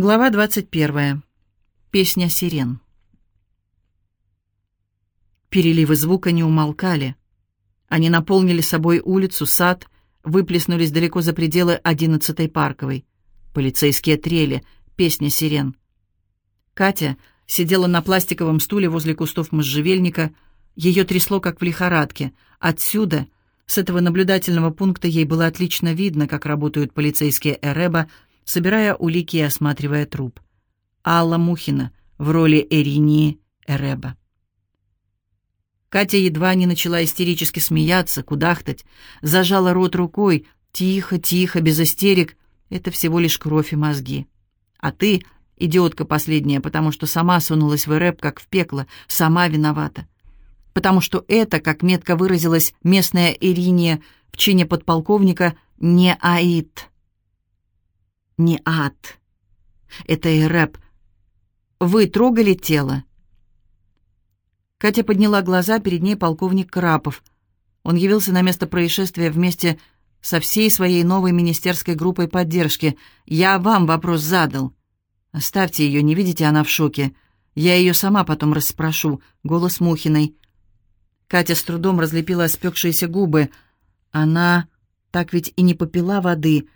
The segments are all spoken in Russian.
Глава 21. Песня сирен. Переливы звука не умолкали. Они наполнили собой улицу, сад, выплеснулись далеко за пределы одиннадцатой парковой. Полицейские трели, песня сирен. Катя сидела на пластиковом стуле возле кустов можжевельника. Ее трясло, как в лихорадке. Отсюда, с этого наблюдательного пункта, ей было отлично видно, как работают полицейские Эреба, собирая улики и осматривая труп. Алла Мухина в роли Эринии Эреба. Катя едва не начала истерически смеяться, кудахтать, зажала рот рукой, тихо, тихо, без истерик. Это всего лишь кровь и мозги. А ты, идиотка последняя, потому что сама сунулась в рэп, как в пекло, сама виновата. Потому что это, как метко выразилась местная Ириния в чине подполковника, не аид не ад. Это и рэп. Вы трогали тело?» Катя подняла глаза, перед ней полковник Крапов. Он явился на место происшествия вместе со всей своей новой министерской группой поддержки. «Я вам вопрос задал». «Оставьте ее, не видите, она в шоке. Я ее сама потом расспрошу». Голос Мухиной. Катя с трудом разлепила спекшиеся губы. Она так ведь и не попила воды.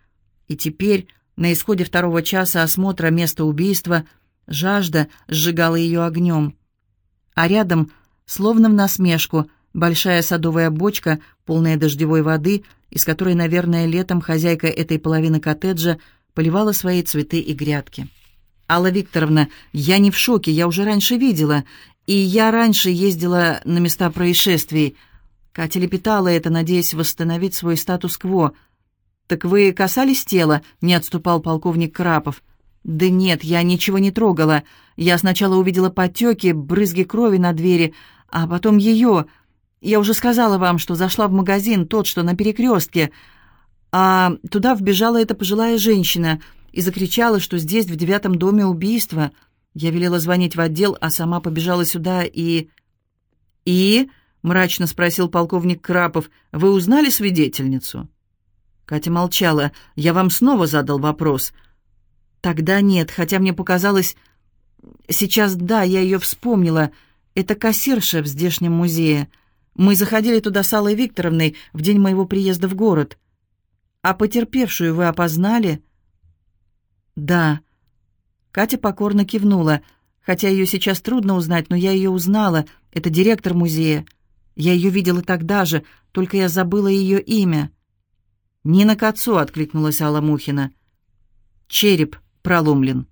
И теперь на исходе второго часа осмотра места убийства жажда сжигала ее огнем. А рядом, словно в насмешку, большая садовая бочка, полная дождевой воды, из которой, наверное, летом хозяйка этой половины коттеджа поливала свои цветы и грядки. «Алла Викторовна, я не в шоке, я уже раньше видела, и я раньше ездила на места происшествий». Катя лепетала это, надеясь восстановить свой статус-кво – «Так вы касались тела?» — не отступал полковник Крапов. «Да нет, я ничего не трогала. Я сначала увидела потеки, брызги крови на двери, а потом ее. Я уже сказала вам, что зашла в магазин, тот, что на перекрестке, а туда вбежала эта пожилая женщина и закричала, что здесь, в девятом доме, убийство. Я велела звонить в отдел, а сама побежала сюда и...» «И?» — мрачно спросил полковник Крапов. «Вы узнали свидетельницу?» Катя молчала. «Я вам снова задал вопрос». «Тогда нет, хотя мне показалось...» «Сейчас да, я ее вспомнила. Это кассирша в здешнем музее. Мы заходили туда с Аллой Викторовной в день моего приезда в город. А потерпевшую вы опознали?» «Да». Катя покорно кивнула. Хотя ее сейчас трудно узнать, но я ее узнала. Это директор музея. Я ее видела тогда же, только я забыла ее имя. «Нина к отцу!» — откликнулась Алла Мухина. «Череп проломлен».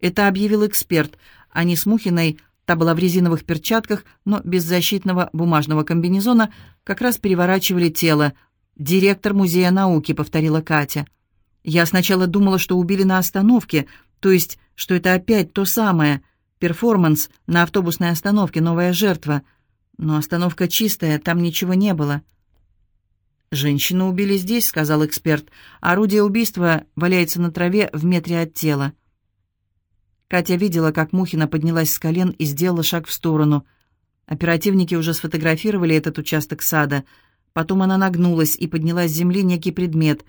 Это объявил эксперт. Они с Мухиной, та была в резиновых перчатках, но без защитного бумажного комбинезона, как раз переворачивали тело. «Директор музея науки», — повторила Катя. «Я сначала думала, что убили на остановке, то есть, что это опять то самое, перформанс на автобусной остановке, новая жертва. Но остановка чистая, там ничего не было». «Женщину убили здесь», — сказал эксперт. «Орудие убийства валяется на траве в метре от тела». Катя видела, как Мухина поднялась с колен и сделала шаг в сторону. Оперативники уже сфотографировали этот участок сада. Потом она нагнулась и подняла с земли некий предмет.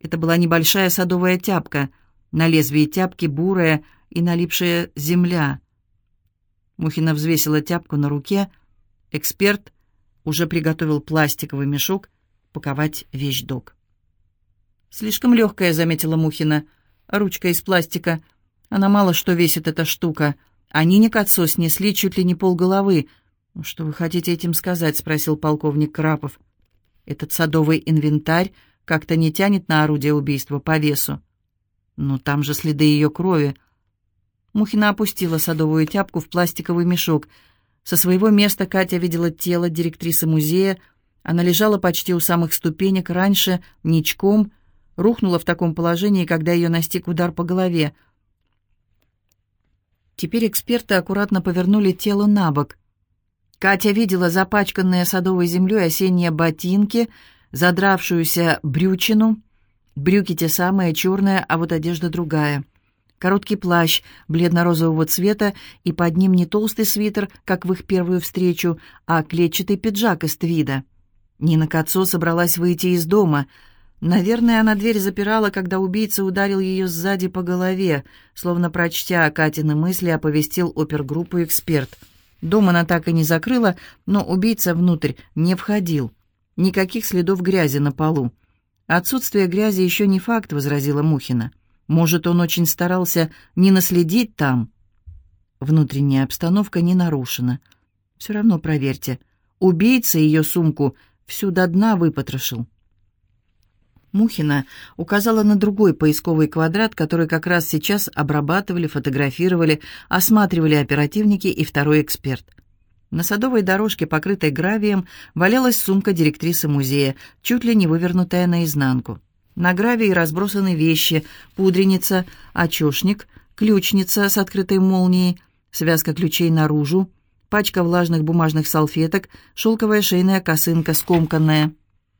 Это была небольшая садовая тяпка. На лезвии тяпки бурая и налипшая земля. Мухина взвесила тяпку на руке. Эксперт уже приготовил пластиковый мешок паковать вещдок. «Слишком легкая», — заметила Мухина. «Ручка из пластика. Она мало что весит, эта штука. Они не к отцу снесли чуть ли не полголовы. «Ну, «Что вы хотите этим сказать?» — спросил полковник Крапов. «Этот садовый инвентарь как-то не тянет на орудие убийства по весу. Но там же следы ее крови». Мухина опустила садовую тяпку в пластиковый мешок. Со своего места Катя видела тело директрисы музея, она лежала почти у самых ступенек, раньше ничком, рухнула в таком положении, когда ее настиг удар по голове. Теперь эксперты аккуратно повернули тело на бок. Катя видела запачканные садовой землей осенние ботинки, задравшуюся брючину, брюки те самые, черные, а вот одежда другая. Короткий плащ бледно-розового цвета, и под ним не толстый свитер, как в их первую встречу, а клетчатый пиджак из твида. Нина Кацо собралась выйти из дома. Наверное, она дверь запирала, когда убийца ударил ее сзади по голове, словно прочтя Катины мысли, оповестил опергруппу «Эксперт». Дом она так и не закрыла, но убийца внутрь не входил. Никаких следов грязи на полу. «Отсутствие грязи еще не факт», — возразила Мухина. «Может, он очень старался не наследить там?» Внутренняя обстановка не нарушена. «Все равно проверьте. Убийца ее сумку всю до дна выпотрошил». Мухина указала на другой поисковый квадрат, который как раз сейчас обрабатывали, фотографировали, осматривали оперативники и второй эксперт. На садовой дорожке, покрытой гравием, валялась сумка директрисы музея, чуть ли не вывернутая наизнанку. На гравии разбросаны вещи, пудреница, очешник, ключница с открытой молнией, связка ключей наружу, пачка влажных бумажных салфеток, шелковая шейная косынка, скомканная.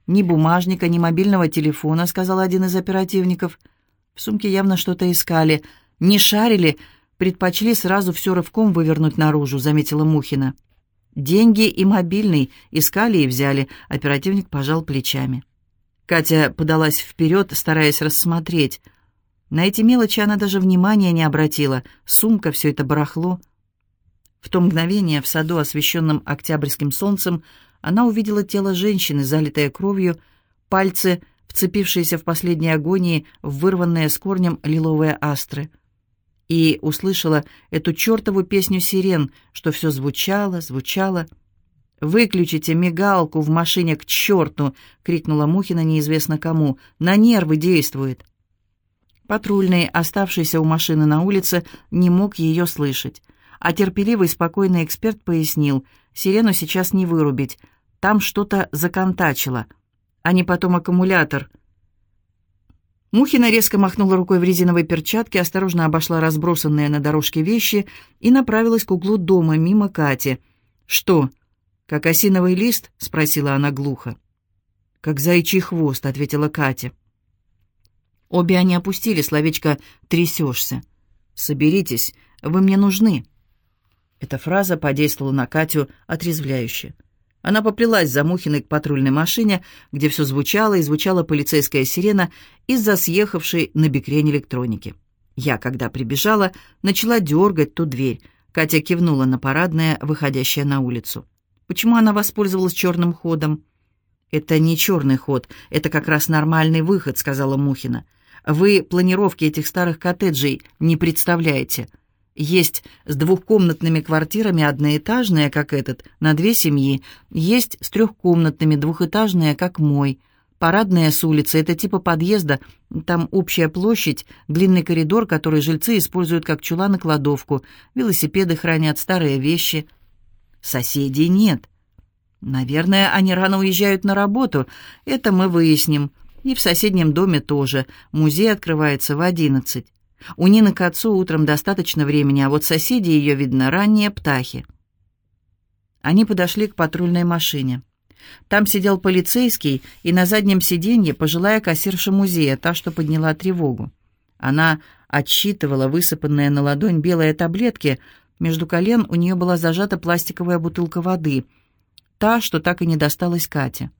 «Ни бумажника, ни мобильного телефона», — сказал один из оперативников. В сумке явно что-то искали. «Не шарили, предпочли сразу все рывком вывернуть наружу», — заметила Мухина. «Деньги и мобильный искали и взяли», — оперативник пожал плечами. Катя подалась вперед, стараясь рассмотреть. На эти мелочи она даже внимания не обратила. Сумка, все это барахло. В то мгновение в саду, освещенном октябрьским солнцем, она увидела тело женщины, залитое кровью, пальцы, вцепившиеся в последней агонии в вырванные с корнем лиловые астры. И услышала эту чертову песню сирен, что все звучало, звучало. «Выключите мигалку в машине к черту!» — крикнула Мухина неизвестно кому. «На нервы действует!» Патрульный, оставшийся у машины на улице, не мог ее слышать. А терпеливый, спокойный эксперт пояснил, сирену сейчас не вырубить, там что-то законтачило, а не потом аккумулятор. Мухина резко махнула рукой в резиновой перчатке, осторожно обошла разбросанные на дорожке вещи и направилась к углу дома, мимо Кати. «Что, как осиновый лист?» — спросила она глухо. «Как заячий хвост», — ответила Катя. Обе они опустили словечко «трясешься». «Соберитесь, вы мне нужны». Эта фраза подействовала на Катю отрезвляюще. Она поплелась за Мухиной к патрульной машине, где все звучало, и звучала полицейская сирена из-за съехавшей на бекрень электроники. Я, когда прибежала, начала дергать ту дверь. Катя кивнула на парадное, выходящее на улицу. Почему она воспользовалась черным ходом? «Это не черный ход, это как раз нормальный выход», — сказала Мухина. «Вы планировки этих старых коттеджей не представляете. Есть с двухкомнатными квартирами одноэтажная, как этот, на две семьи. Есть с трехкомнатными двухэтажная, как мой. Парадная с улицы — это типа подъезда. Там общая площадь, длинный коридор, который жильцы используют как чулан и кладовку. Велосипеды хранят, старые вещи. Соседей нет. Наверное, они рано уезжают на работу. Это мы выясним. И в соседнем доме тоже. Музей открывается в одиннадцать. У Нины к отцу утром достаточно времени, а вот соседи ее, видно, ранние птахи. Они подошли к патрульной машине. Там сидел полицейский, и на заднем сиденье пожилая кассирша музея, та, что подняла тревогу. Она отсчитывала высыпанные на ладонь белые таблетки, между колен у нее была зажата пластиковая бутылка воды, та, что так и не досталась Кате.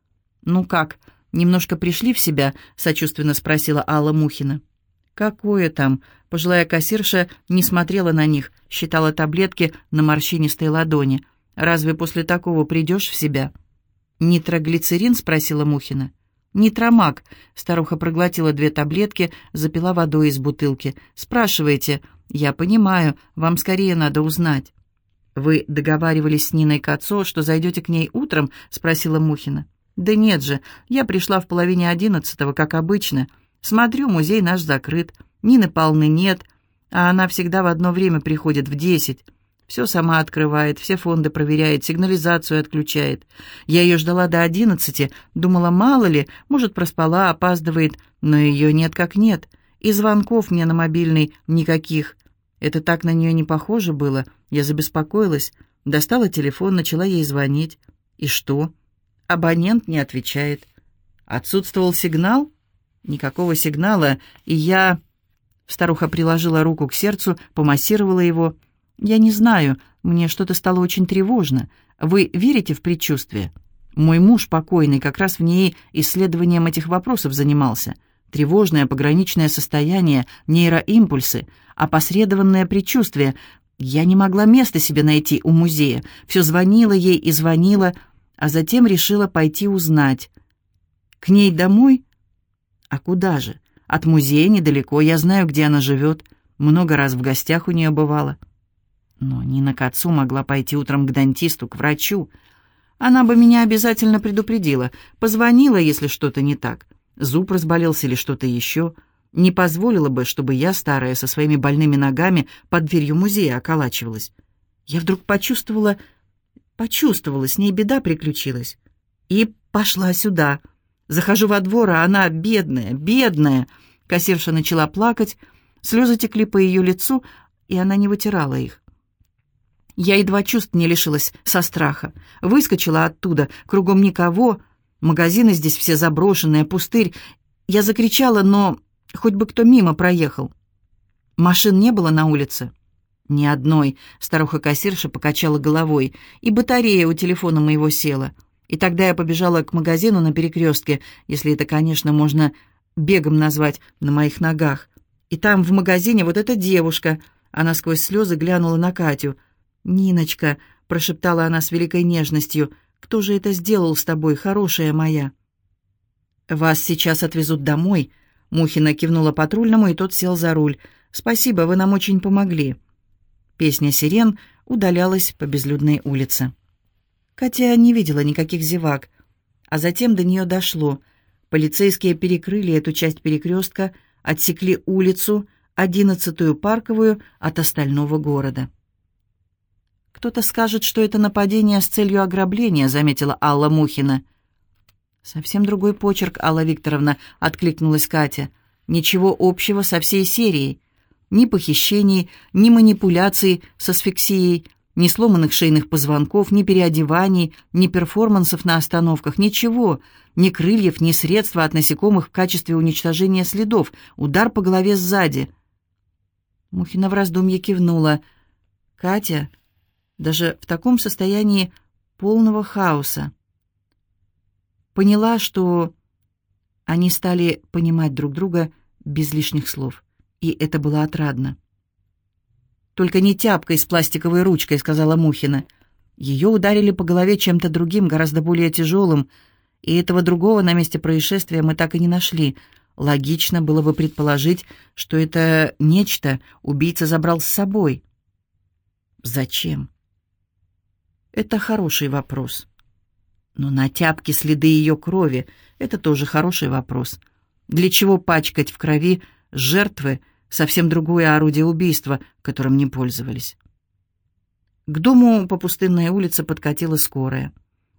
«Ну как, немножко пришли в себя?» — сочувственно спросила Алла Мухина. «Какое там?» Пожилая кассирша не смотрела на них, считала таблетки на морщинистой ладони. «Разве после такого придешь в себя?» «Нитроглицерин?» — спросила Мухина. «Нитромак». Старуха проглотила две таблетки, запила водой из бутылки. «Спрашивайте». «Я понимаю, вам скорее надо узнать». «Вы договаривались с Ниной Кацо, что зайдете к ней утром?» — спросила Мухина. «Да нет же, я пришла в половине одиннадцатого, как обычно». Смотрю, музей наш закрыт. Нины Павловны нет, а она всегда в одно время приходит в десять. Все сама открывает, все фонды проверяет, сигнализацию отключает. Я ее ждала до одиннадцати, думала, мало ли, может, проспала, опаздывает, но ее нет как нет. И звонков мне на мобильный никаких. Это так на нее не похоже было. Я забеспокоилась, достала телефон, начала ей звонить. И что? Абонент не отвечает. Отсутствовал сигнал? Никакого сигнала, и я... Старуха приложила руку к сердцу, помассировала его. «Я не знаю, мне что-то стало очень тревожно. Вы верите в предчувствие?» Мой муж покойный как раз в ней исследованием этих вопросов занимался. Тревожное пограничное состояние, нейроимпульсы, опосредованное предчувствие. Я не могла места себе найти у музея. Все звонила ей и звонила, а затем решила пойти узнать. К ней домой? А куда же? От музея недалеко, я знаю, где она живет. Много раз в гостях у нее бывала. Но Нина к отцу могла пойти утром к дантисту, к врачу. Она бы меня обязательно предупредила, позвонила, если что-то не так. Зуб разболелся или что-то еще. Не позволила бы, чтобы я, старая, со своими больными ногами под дверью музея околачивалась. Я вдруг почувствовала... Почувствовала, с ней беда приключилась. И пошла сюда. Захожу во двор, а она бедная, бедная. Кассирша начала плакать, слезы текли по ее лицу, и она не вытирала их. Я едва чувств не лишилась со страха. Выскочила оттуда, кругом никого. Магазины здесь все заброшенные, пустырь. Я закричала, но хоть бы кто мимо проехал. Машин не было на улице. Ни одной. Старуха-кассирша покачала головой. И батарея у телефона моего села. И тогда я побежала к магазину на перекрестке, если это, конечно, можно бегом назвать, на моих ногах. И там в магазине вот эта девушка. Она сквозь слезы глянула на Катю — «Ниночка», — прошептала она с великой нежностью, — «кто же это сделал с тобой, хорошая моя?» «Вас сейчас отвезут домой», — Мухина кивнула патрульному, и тот сел за руль. «Спасибо, вы нам очень помогли». Песня сирен удалялась по безлюдной улице. Катя не видела никаких зевак, а затем до нее дошло. Полицейские перекрыли эту часть перекрестка, отсекли улицу, одиннадцатую парковую от остального города. «Кто-то скажет, что это нападение с целью ограбления», — заметила Алла Мухина. «Совсем другой почерк, Алла Викторовна», — откликнулась Катя. «Ничего общего со всей серией. Ни похищений, ни манипуляций с асфиксией, ни сломанных шейных позвонков, ни переодеваний, ни перформансов на остановках, ничего, ни крыльев, ни средства от насекомых в качестве уничтожения следов, удар по голове сзади». Мухина в раздумье кивнула. «Катя, даже в таком состоянии полного хаоса. Поняла, что они стали понимать друг друга без лишних слов, и это было отрадно. «Только не тяпкой с пластиковой ручкой», — сказала Мухина. Ее ударили по голове чем-то другим, гораздо более тяжелым, и этого другого на месте происшествия мы так и не нашли. Логично было бы предположить, что это нечто убийца забрал с собой. Зачем? Это хороший вопрос. Но на тяпке следы ее крови — это тоже хороший вопрос. Для чего пачкать в крови жертвы совсем другое орудие убийства, которым не пользовались? К дому по пустынной улице подкатила скорая.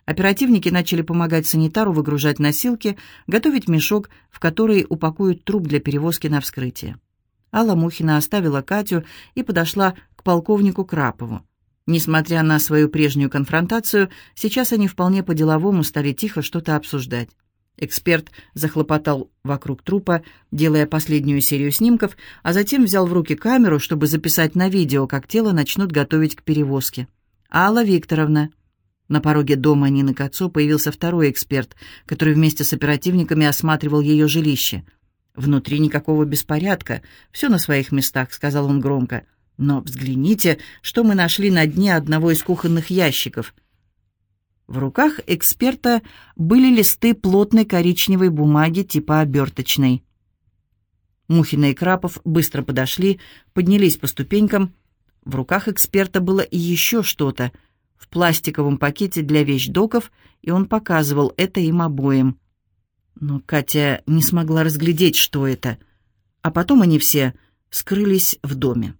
Оперативники начали помогать санитару выгружать носилки, готовить мешок, в который упакуют труп для перевозки на вскрытие. Алла Мухина оставила Катю и подошла к полковнику Крапову. Несмотря на свою прежнюю конфронтацию, сейчас они вполне по-деловому стали тихо что-то обсуждать. Эксперт захлопотал вокруг трупа, делая последнюю серию снимков, а затем взял в руки камеру, чтобы записать на видео, как тело начнут готовить к перевозке. «Алла Викторовна». На пороге дома Нины Кацо появился второй эксперт, который вместе с оперативниками осматривал ее жилище. «Внутри никакого беспорядка, все на своих местах», — сказал он громко. Но взгляните, что мы нашли на дне одного из кухонных ящиков. В руках эксперта были листы плотной коричневой бумаги типа оберточной. Мухина и Крапов быстро подошли, поднялись по ступенькам. В руках эксперта было еще что-то в пластиковом пакете для вещдоков, и он показывал это им обоим. Но Катя не смогла разглядеть, что это. А потом они все скрылись в доме.